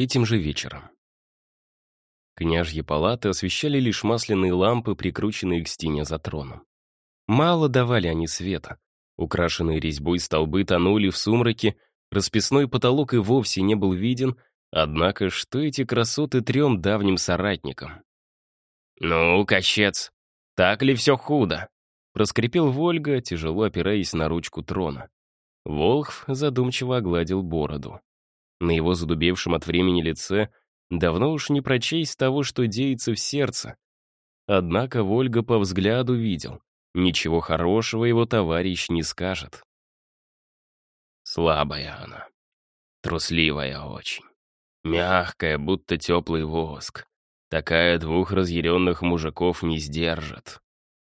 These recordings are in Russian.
этим же вечером. Княжьи палаты освещали лишь масляные лампы, прикрученные к стене за троном. Мало давали они света. Украшенные резьбой столбы тонули в сумраке, расписной потолок и вовсе не был виден, однако что эти красоты трем давним соратникам? «Ну, кощец, так ли все худо?» Проскрипел Вольга, тяжело опираясь на ручку трона. Волхв задумчиво огладил бороду. На его задубевшем от времени лице давно уж не прочесть того, что деется в сердце. Однако Вольга по взгляду видел. Ничего хорошего его товарищ не скажет. Слабая она. Трусливая очень. Мягкая, будто теплый воск. Такая двух разъяренных мужиков не сдержит.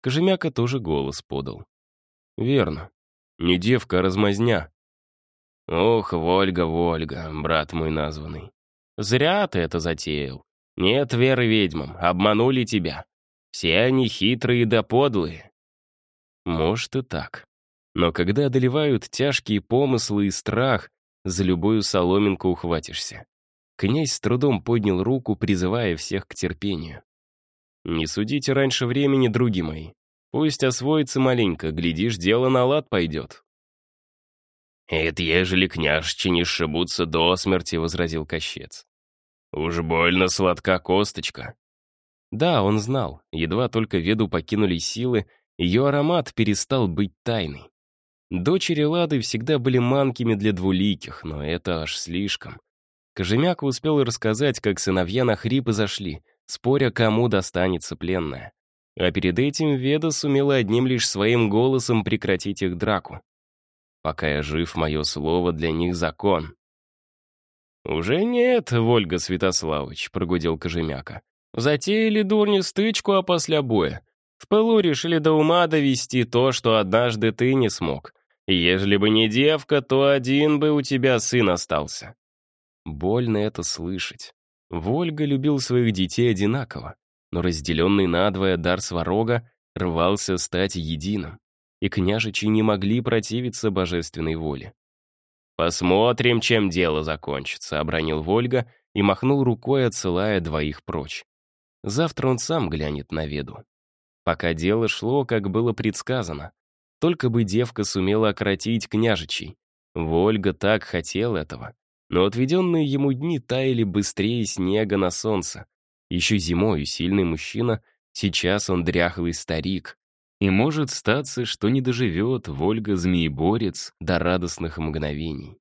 Кожемяка тоже голос подал. «Верно. Не девка, а размазня». «Ох, Вольга, Вольга, брат мой названный. Зря ты это затеял. Нет веры ведьмам, обманули тебя. Все они хитрые да подлые». Может и так. Но когда одолевают тяжкие помыслы и страх, за любую соломинку ухватишься. Князь с трудом поднял руку, призывая всех к терпению. Не судите раньше времени, други мои. Пусть освоится маленько, глядишь, дело на лад пойдет. «Это ежели княжчи не сшибутся до смерти», — возразил Кощец. «Уж больно сладка косточка». Да, он знал, едва только веду покинули силы, ее аромат перестал быть тайной. Дочери Лады всегда были манкими для двуликих, но это аж слишком. Кожемяка успел рассказать, как сыновья на хрипы зашли, споря, кому достанется пленная. А перед этим Веда сумела одним лишь своим голосом прекратить их драку. «Пока я жив, мое слово для них закон». «Уже нет, Вольга Святославович», — прогудел Кожемяка. «Затеяли дурню стычку, а после боя. В пылу решили до ума довести то, что однажды ты не смог. Ежели бы не девка, то один бы у тебя сын остался». Больно это слышать. Вольга любил своих детей одинаково, но разделенный надвое дар сварога рвался стать единым, и княжичи не могли противиться божественной воле. «Посмотрим, чем дело закончится», — обронил Вольга и махнул рукой, отсылая двоих прочь. Завтра он сам глянет на веду. Пока дело шло, как было предсказано. Только бы девка сумела окротить княжичей. Вольга так хотел этого. Но отведенные ему дни таяли быстрее снега на солнце. Еще зимой сильный мужчина, сейчас он дряхлый старик. И может статься, что не доживет Вольга-змееборец до радостных мгновений.